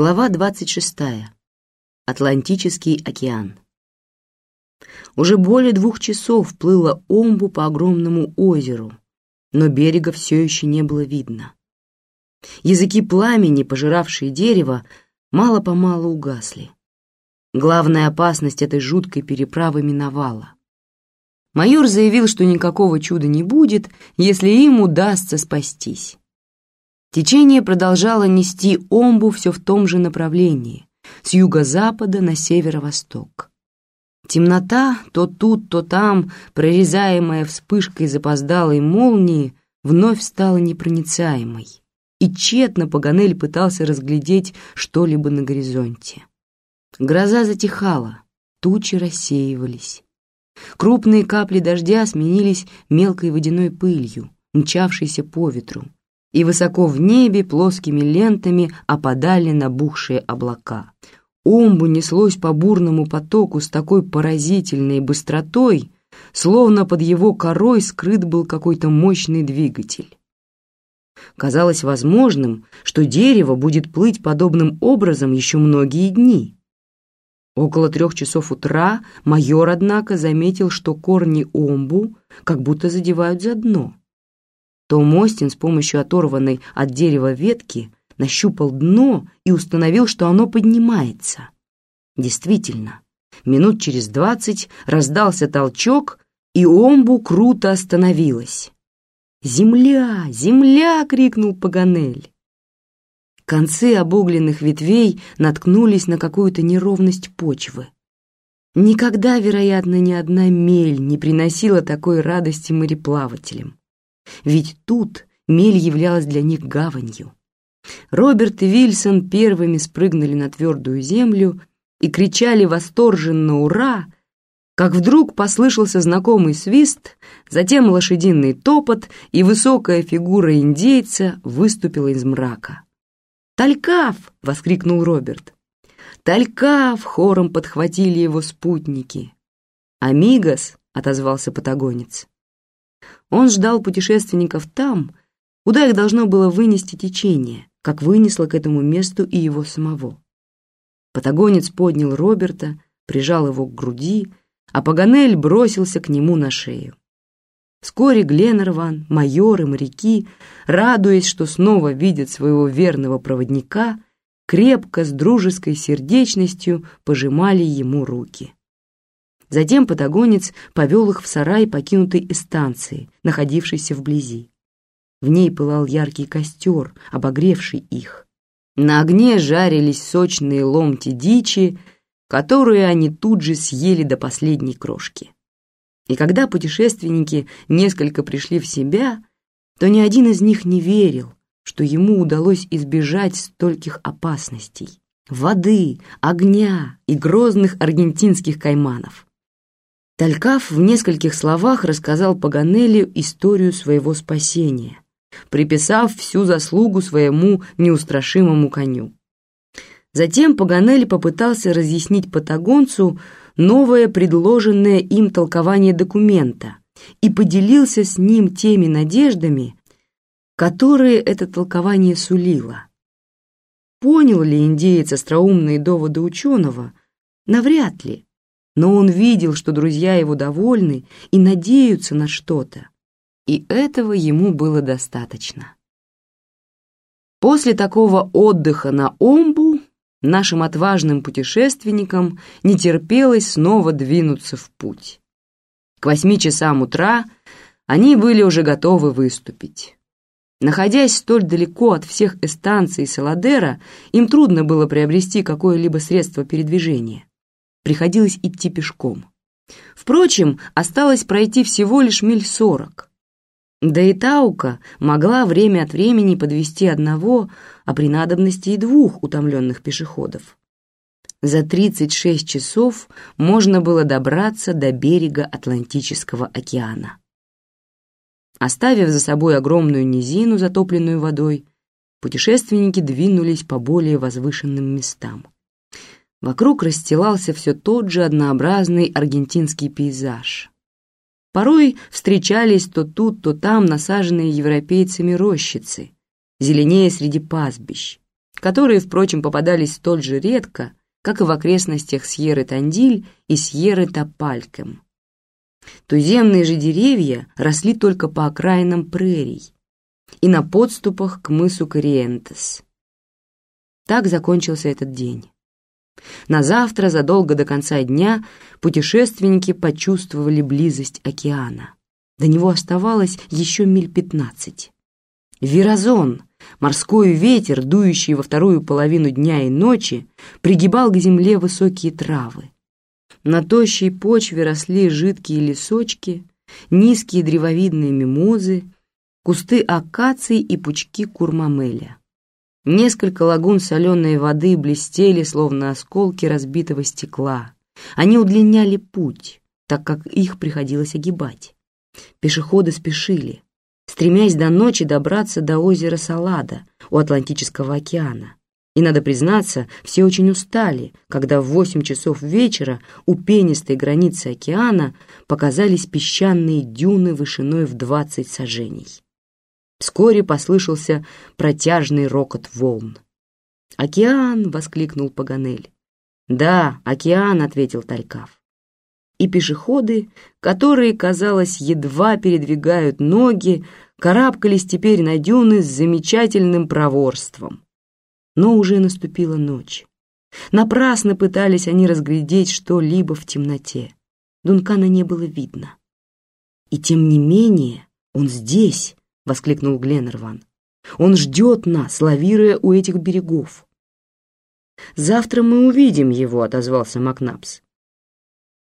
Глава 26. Атлантический океан. Уже более двух часов плыло омбу по огромному озеру, но берега все еще не было видно. Языки пламени, пожиравшие дерево, мало-помалу угасли. Главная опасность этой жуткой переправы миновала. Майор заявил, что никакого чуда не будет, если им удастся спастись. Течение продолжало нести омбу все в том же направлении, с юго-запада на северо-восток. Темнота, то тут, то там, прорезаемая вспышкой запоздалой молнии, вновь стала непроницаемой, и тщетно Паганель пытался разглядеть что-либо на горизонте. Гроза затихала, тучи рассеивались. Крупные капли дождя сменились мелкой водяной пылью, мчавшейся по ветру, и высоко в небе плоскими лентами опадали набухшие облака. Омбу неслось по бурному потоку с такой поразительной быстротой, словно под его корой скрыт был какой-то мощный двигатель. Казалось возможным, что дерево будет плыть подобным образом еще многие дни. Около трех часов утра майор, однако, заметил, что корни омбу как будто задевают за дно то Мостин с помощью оторванной от дерева ветки нащупал дно и установил, что оно поднимается. Действительно, минут через двадцать раздался толчок, и омбу круто остановилась. «Земля! Земля!» — крикнул Паганель. Концы обугленных ветвей наткнулись на какую-то неровность почвы. Никогда, вероятно, ни одна мель не приносила такой радости мореплавателям ведь тут мель являлась для них гаванью. Роберт и Вильсон первыми спрыгнули на твердую землю и кричали восторженно «Ура!», как вдруг послышался знакомый свист, затем лошадиный топот, и высокая фигура индейца выступила из мрака. «Талькав!» — воскликнул Роберт. «Талькав!» — хором подхватили его спутники. «Амигос!» — отозвался патагонец. Он ждал путешественников там, куда их должно было вынести течение, как вынесло к этому месту и его самого. Патагонец поднял Роберта, прижал его к груди, а Паганель бросился к нему на шею. Вскоре Гленнерван, майор и моряки, радуясь, что снова видят своего верного проводника, крепко, с дружеской сердечностью пожимали ему руки. Затем патагонец повел их в сарай покинутой эстанции, находившейся вблизи. В ней пылал яркий костер, обогревший их. На огне жарились сочные ломти дичи, которые они тут же съели до последней крошки. И когда путешественники несколько пришли в себя, то ни один из них не верил, что ему удалось избежать стольких опасностей — воды, огня и грозных аргентинских кайманов. Талькав в нескольких словах рассказал Паганелли историю своего спасения, приписав всю заслугу своему неустрашимому коню. Затем Паганелли попытался разъяснить патагонцу новое предложенное им толкование документа и поделился с ним теми надеждами, которые это толкование сулило. Понял ли индеец остроумные доводы ученого? Навряд ли но он видел, что друзья его довольны и надеются на что-то, и этого ему было достаточно. После такого отдыха на Омбу нашим отважным путешественникам не терпелось снова двинуться в путь. К восьми часам утра они были уже готовы выступить. Находясь столь далеко от всех эстанций Саладера, им трудно было приобрести какое-либо средство передвижения приходилось идти пешком. Впрочем, осталось пройти всего лишь миль сорок. Да и Таука могла время от времени подвести одного, а при надобности и двух утомленных пешеходов. За 36 часов можно было добраться до берега Атлантического океана. Оставив за собой огромную низину, затопленную водой, путешественники двинулись по более возвышенным местам. Вокруг расстилался все тот же однообразный аргентинский пейзаж. Порой встречались то тут, то там насаженные европейцами рощицы, зеленее среди пастбищ. которые, впрочем, попадались столь же редко, как и в окрестностях Сьерры-Тандиль и Сьерры-Топалькем. Туземные же деревья росли только по окраинам прерий и на подступах к мысу Кориентес. Так закончился этот день. На завтра, задолго до конца дня, путешественники почувствовали близость океана. До него оставалось еще миль пятнадцать. Верозон, морской ветер, дующий во вторую половину дня и ночи, пригибал к земле высокие травы. На тощей почве росли жидкие лесочки, низкие древовидные мимозы, кусты акаций и пучки курмамеля. Несколько лагун соленой воды блестели, словно осколки разбитого стекла. Они удлиняли путь, так как их приходилось огибать. Пешеходы спешили, стремясь до ночи добраться до озера Салада у Атлантического океана. И, надо признаться, все очень устали, когда в восемь часов вечера у пенистой границы океана показались песчаные дюны вышиной в двадцать сажений. Вскоре послышался протяжный рокот волн. «Океан!» — воскликнул Паганель. «Да, океан!» — ответил Талькав. И пешеходы, которые, казалось, едва передвигают ноги, карабкались теперь на дюны с замечательным проворством. Но уже наступила ночь. Напрасно пытались они разглядеть что-либо в темноте. Дункана не было видно. И тем не менее он здесь, воскликнул Гленнерван. «Он ждет нас, лавируя у этих берегов». «Завтра мы увидим его», — отозвался Макнапс.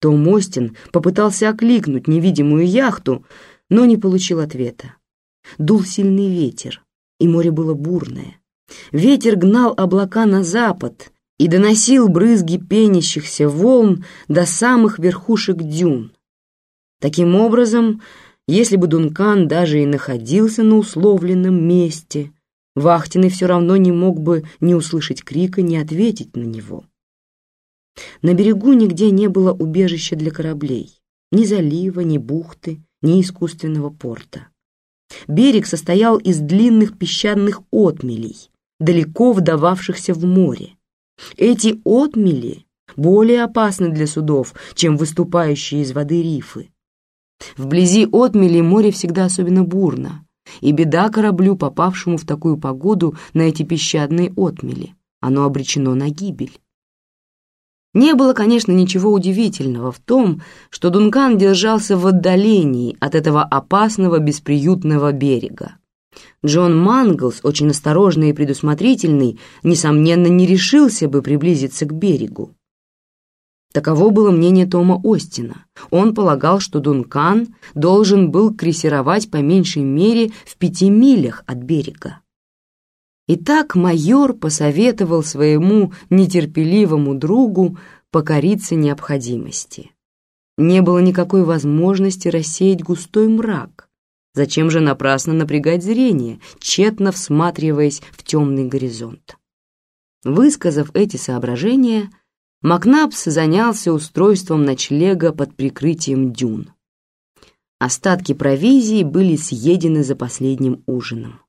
Том Остин попытался окликнуть невидимую яхту, но не получил ответа. Дул сильный ветер, и море было бурное. Ветер гнал облака на запад и доносил брызги пенящихся волн до самых верхушек дюн. Таким образом, если бы Дункан даже и находился на условленном месте, Вахтенный все равно не мог бы ни услышать крика, ни ответить на него. На берегу нигде не было убежища для кораблей, ни залива, ни бухты, ни искусственного порта. Берег состоял из длинных песчаных отмелей, далеко вдававшихся в море. Эти отмели более опасны для судов, чем выступающие из воды рифы. Вблизи отмели море всегда особенно бурно, и беда кораблю, попавшему в такую погоду на эти песчаные отмели. Оно обречено на гибель. Не было, конечно, ничего удивительного в том, что Дункан держался в отдалении от этого опасного бесприютного берега. Джон Манглс, очень осторожный и предусмотрительный, несомненно, не решился бы приблизиться к берегу. Таково было мнение Тома Остина. Он полагал, что Дункан должен был крейсеровать по меньшей мере в пяти милях от берега. Итак, майор посоветовал своему нетерпеливому другу покориться необходимости. Не было никакой возможности рассеять густой мрак. Зачем же напрасно напрягать зрение, тщетно всматриваясь в темный горизонт? Высказав эти соображения, Макнапс занялся устройством ночлега под прикрытием дюн. Остатки провизии были съедены за последним ужином.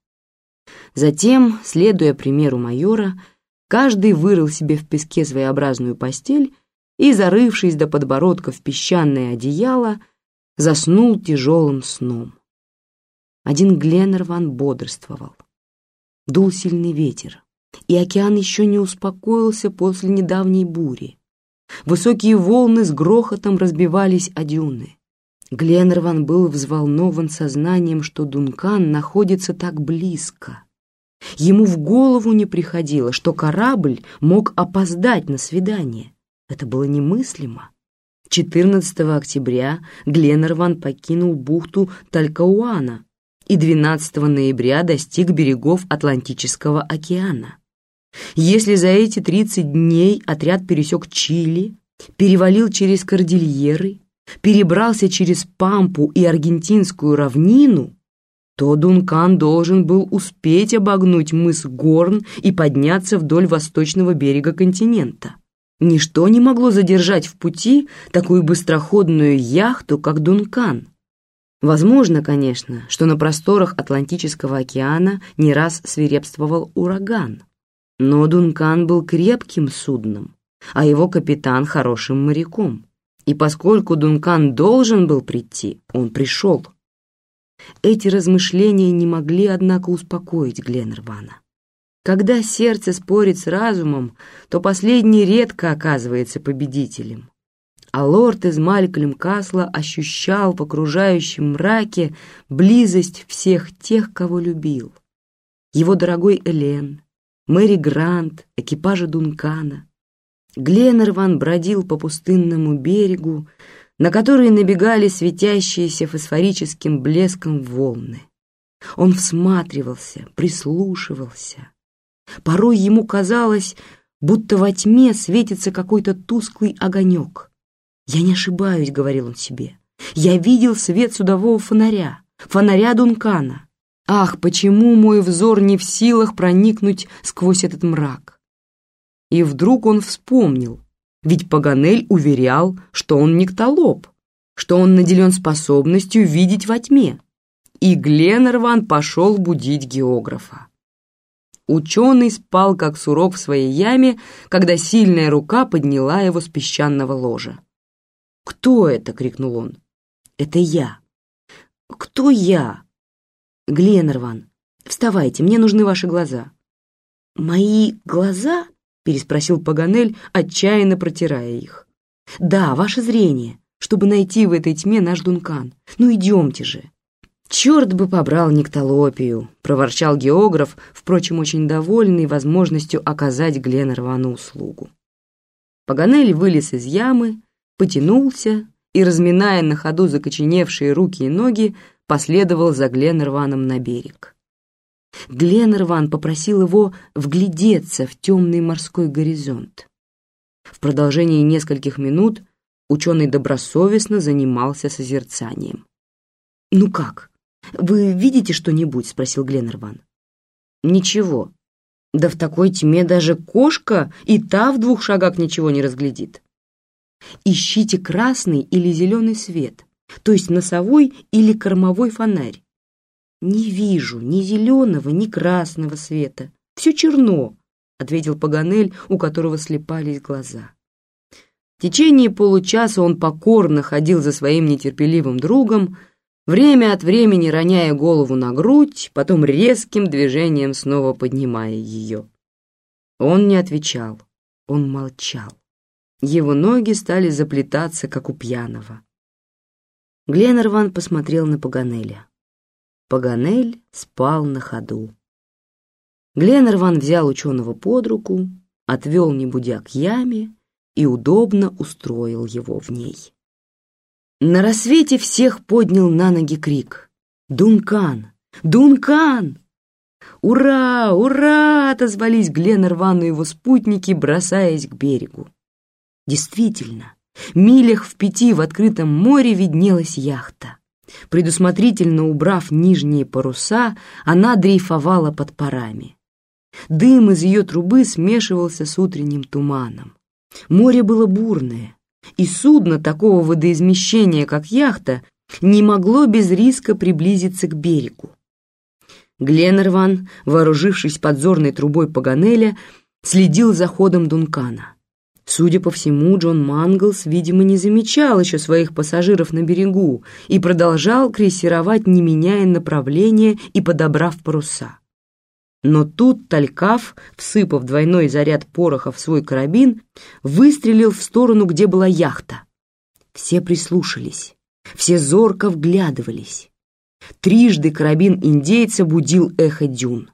Затем, следуя примеру майора, каждый вырыл себе в песке своеобразную постель и, зарывшись до подбородка в песчаное одеяло, заснул тяжелым сном. Один Гленнерван бодрствовал. Дул сильный ветер и океан еще не успокоился после недавней бури. Высокие волны с грохотом разбивались о дюны. Гленнерван был взволнован сознанием, что Дункан находится так близко. Ему в голову не приходило, что корабль мог опоздать на свидание. Это было немыслимо. 14 октября Гленнерван покинул бухту Талькауана и 12 ноября достиг берегов Атлантического океана. Если за эти 30 дней отряд пересек Чили, перевалил через Кордильеры, перебрался через Пампу и Аргентинскую равнину, то Дункан должен был успеть обогнуть мыс Горн и подняться вдоль восточного берега континента. Ничто не могло задержать в пути такую быстроходную яхту, как Дункан. Возможно, конечно, что на просторах Атлантического океана не раз свирепствовал ураган. Но Дункан был крепким судном, а его капитан хорошим моряком. И поскольку Дункан должен был прийти, он пришел. Эти размышления не могли, однако, успокоить Гленнервана. Когда сердце спорит с разумом, то последний редко оказывается победителем. А лорд из Малькольм Касла ощущал в окружающем мраке близость всех тех, кого любил. Его дорогой Элен, Мэри Грант, экипажа Дункана. Гленнерван бродил по пустынному берегу, на который набегали светящиеся фосфорическим блеском волны. Он всматривался, прислушивался. Порой ему казалось, будто во тьме светится какой-то тусклый огонек. «Я не ошибаюсь», — говорил он себе. «Я видел свет судового фонаря, фонаря Дункана. Ах, почему мой взор не в силах проникнуть сквозь этот мрак?» И вдруг он вспомнил, ведь Паганель уверял, что он никтолоп, что он наделен способностью видеть во тьме. И Гленнерван пошел будить географа. Ученый спал, как сурок в своей яме, когда сильная рука подняла его с песчаного ложа. «Кто это?» — крикнул он. «Это я». «Кто я?» «Гленнерван, вставайте, мне нужны ваши глаза». «Мои глаза?» — переспросил Паганель, отчаянно протирая их. «Да, ваше зрение, чтобы найти в этой тьме наш Дункан. Ну идемте же!» «Черт бы побрал Никтолопию!» — проворчал географ, впрочем, очень довольный возможностью оказать Гленнервану услугу. Паганель вылез из ямы, потянулся и, разминая на ходу закоченевшие руки и ноги, последовал за Гленнерваном на берег. Гленнерван попросил его вглядеться в темный морской горизонт. В продолжении нескольких минут ученый добросовестно занимался созерцанием. «Ну как, вы видите что-нибудь?» — спросил Гленнерван. «Ничего. Да в такой тьме даже кошка и та в двух шагах ничего не разглядит. Ищите красный или зеленый свет, то есть носовой или кормовой фонарь. «Не вижу ни зеленого, ни красного света. Все черно», — ответил Паганель, у которого слепались глаза. В течение получаса он покорно ходил за своим нетерпеливым другом, время от времени роняя голову на грудь, потом резким движением снова поднимая ее. Он не отвечал, он молчал. Его ноги стали заплетаться, как у пьяного. Гленнерван посмотрел на Паганеля. Паганель спал на ходу. Гленнерван взял ученого под руку, отвел небудя к яме и удобно устроил его в ней. На рассвете всех поднял на ноги крик «Дункан! Дункан!» «Ура! Ура!» — отозвались Гленнерван и его спутники, бросаясь к берегу. Действительно, милях в пяти в открытом море виднелась яхта. Предусмотрительно убрав нижние паруса, она дрейфовала под парами. Дым из ее трубы смешивался с утренним туманом. Море было бурное, и судно такого водоизмещения, как яхта, не могло без риска приблизиться к берегу. Гленнерван, вооружившись подзорной трубой Паганеля, следил за ходом Дункана. Судя по всему, Джон Манглс, видимо, не замечал еще своих пассажиров на берегу и продолжал крейсировать, не меняя направления и подобрав паруса. Но тут Талькав, всыпав двойной заряд пороха в свой карабин, выстрелил в сторону, где была яхта. Все прислушались, все зорко вглядывались. Трижды карабин индейца будил эхо дюн.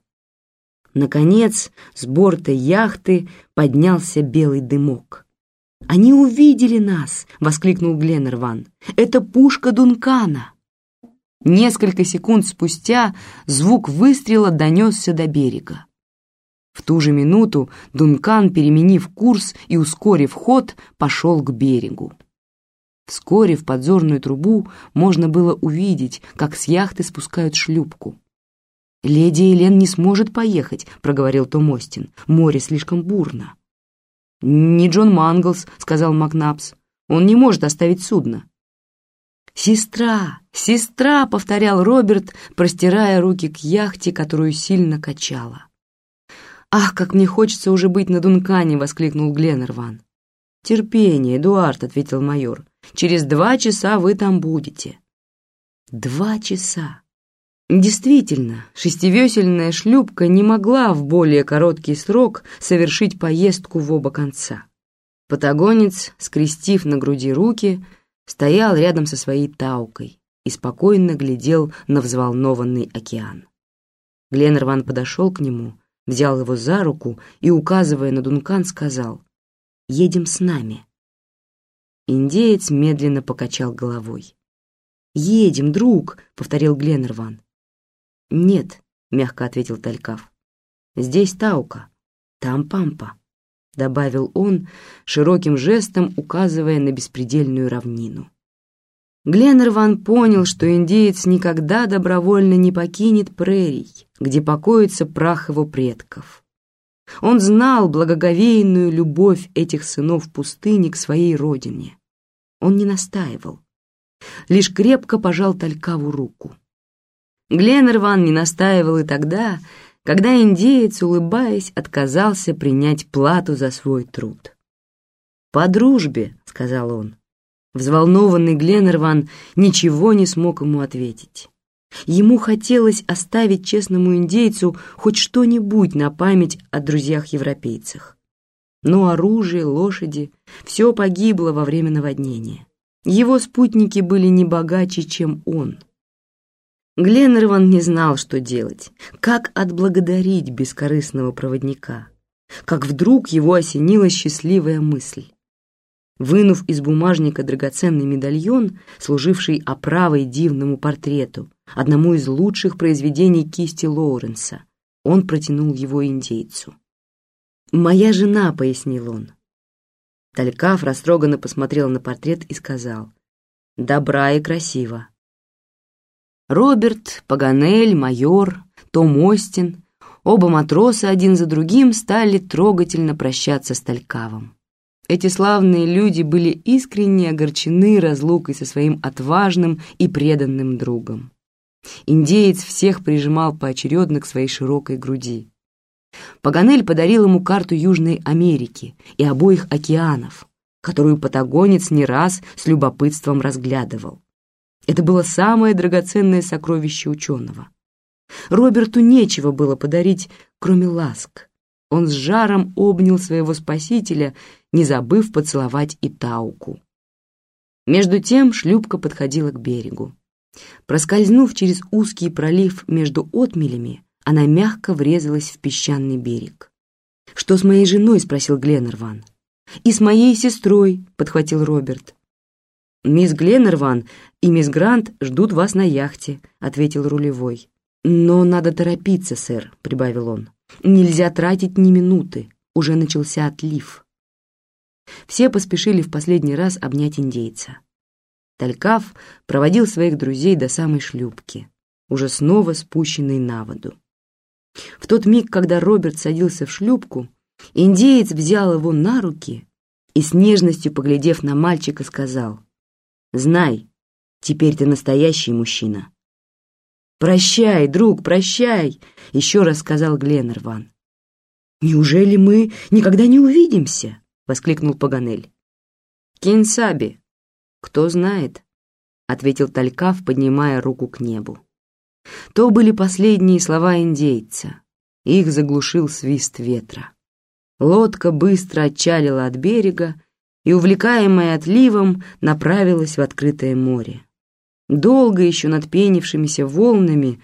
Наконец, с борта яхты поднялся белый дымок. «Они увидели нас!» — воскликнул Гленнерван. «Это пушка Дункана!» Несколько секунд спустя звук выстрела донесся до берега. В ту же минуту Дункан, переменив курс и ускорив ход, пошел к берегу. Вскоре в подзорную трубу можно было увидеть, как с яхты спускают шлюпку. «Леди Елен не сможет поехать», — проговорил Том Остин. «Море слишком бурно». «Не Джон Манглс», — сказал Макнапс. «Он не может оставить судно». «Сестра! Сестра!» — повторял Роберт, простирая руки к яхте, которую сильно качала. «Ах, как мне хочется уже быть на Дункане!» — воскликнул Гленнерван. «Терпение, Эдуард», — ответил майор. «Через два часа вы там будете». Два часа. Действительно, шестивесельная шлюпка не могла в более короткий срок совершить поездку в оба конца. Патагонец, скрестив на груди руки, стоял рядом со своей таукой и спокойно глядел на взволнованный океан. Гленнерван подошел к нему, взял его за руку и, указывая на Дункан, сказал «Едем с нами». Индеец медленно покачал головой. «Едем, друг», — повторил Гленнерван. «Нет», — мягко ответил Талькав. «Здесь Таука, там Пампа», — добавил он, широким жестом указывая на беспредельную равнину. Гленнерван понял, что индеец никогда добровольно не покинет прерий, где покоится прах его предков. Он знал благоговейную любовь этих сынов пустыни к своей родине. Он не настаивал лишь крепко пожал Талькаву руку. Гленнерван не настаивал и тогда, когда индеец, улыбаясь, отказался принять плату за свой труд. «По дружбе», — сказал он. Взволнованный Гленнерван ничего не смог ему ответить. Ему хотелось оставить честному индейцу хоть что-нибудь на память о друзьях-европейцах. Но оружие, лошади — все погибло во время наводнения. Его спутники были не богаче, чем он. Гленнерван не знал, что делать, как отблагодарить бескорыстного проводника, как вдруг его осенила счастливая мысль. Вынув из бумажника драгоценный медальон, служивший оправой дивному портрету, одному из лучших произведений кисти Лоуренса, он протянул его индейцу. «Моя жена», — пояснил он, Талькав растроганно посмотрел на портрет и сказал «Добра и красиво». Роберт, Паганель, майор, Том Остин, оба матроса один за другим стали трогательно прощаться с Талькавом. Эти славные люди были искренне огорчены разлукой со своим отважным и преданным другом. Индеец всех прижимал поочередно к своей широкой груди. Паганель подарил ему карту Южной Америки и обоих океанов, которую патагонец не раз с любопытством разглядывал. Это было самое драгоценное сокровище ученого. Роберту нечего было подарить, кроме ласк. Он с жаром обнял своего спасителя, не забыв поцеловать и Тауку. Между тем шлюпка подходила к берегу. Проскользнув через узкий пролив между отмелями, она мягко врезалась в песчаный берег. «Что с моей женой?» — спросил Гленнерван. «И с моей сестрой», — подхватил Роберт. «Мисс Гленнерван и мисс Грант ждут вас на яхте», — ответил рулевой. «Но надо торопиться, сэр», — прибавил он. «Нельзя тратить ни минуты. Уже начался отлив». Все поспешили в последний раз обнять индейца. Талькав проводил своих друзей до самой шлюпки, уже снова спущенной на воду. В тот миг, когда Роберт садился в шлюпку, индеец взял его на руки и с нежностью, поглядев на мальчика, сказал, «Знай, теперь ты настоящий мужчина». «Прощай, друг, прощай!» — еще раз сказал Гленнерван. «Неужели мы никогда не увидимся?» — воскликнул Паганель. «Кинсаби, кто знает?» — ответил Талькав, поднимая руку к небу. То были последние слова индейца. Их заглушил свист ветра. Лодка быстро отчалила от берега и, увлекаемая отливом, направилась в открытое море. Долго еще над пенившимися волнами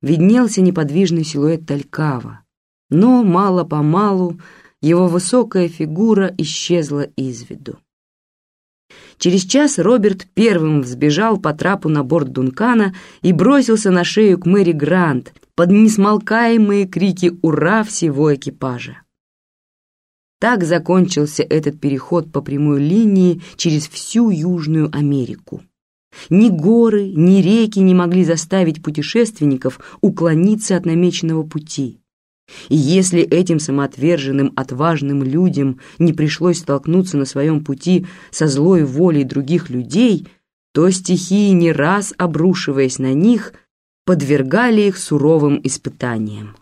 виднелся неподвижный силуэт Талькава, но мало-помалу его высокая фигура исчезла из виду. Через час Роберт первым взбежал по трапу на борт Дункана и бросился на шею к Мэри Грант под несмолкаемые крики «Ура!» всего экипажа. Так закончился этот переход по прямой линии через всю Южную Америку. Ни горы, ни реки не могли заставить путешественников уклониться от намеченного пути. И если этим самоотверженным, отважным людям не пришлось столкнуться на своем пути со злой волей других людей, то стихии, не раз обрушиваясь на них, подвергали их суровым испытаниям.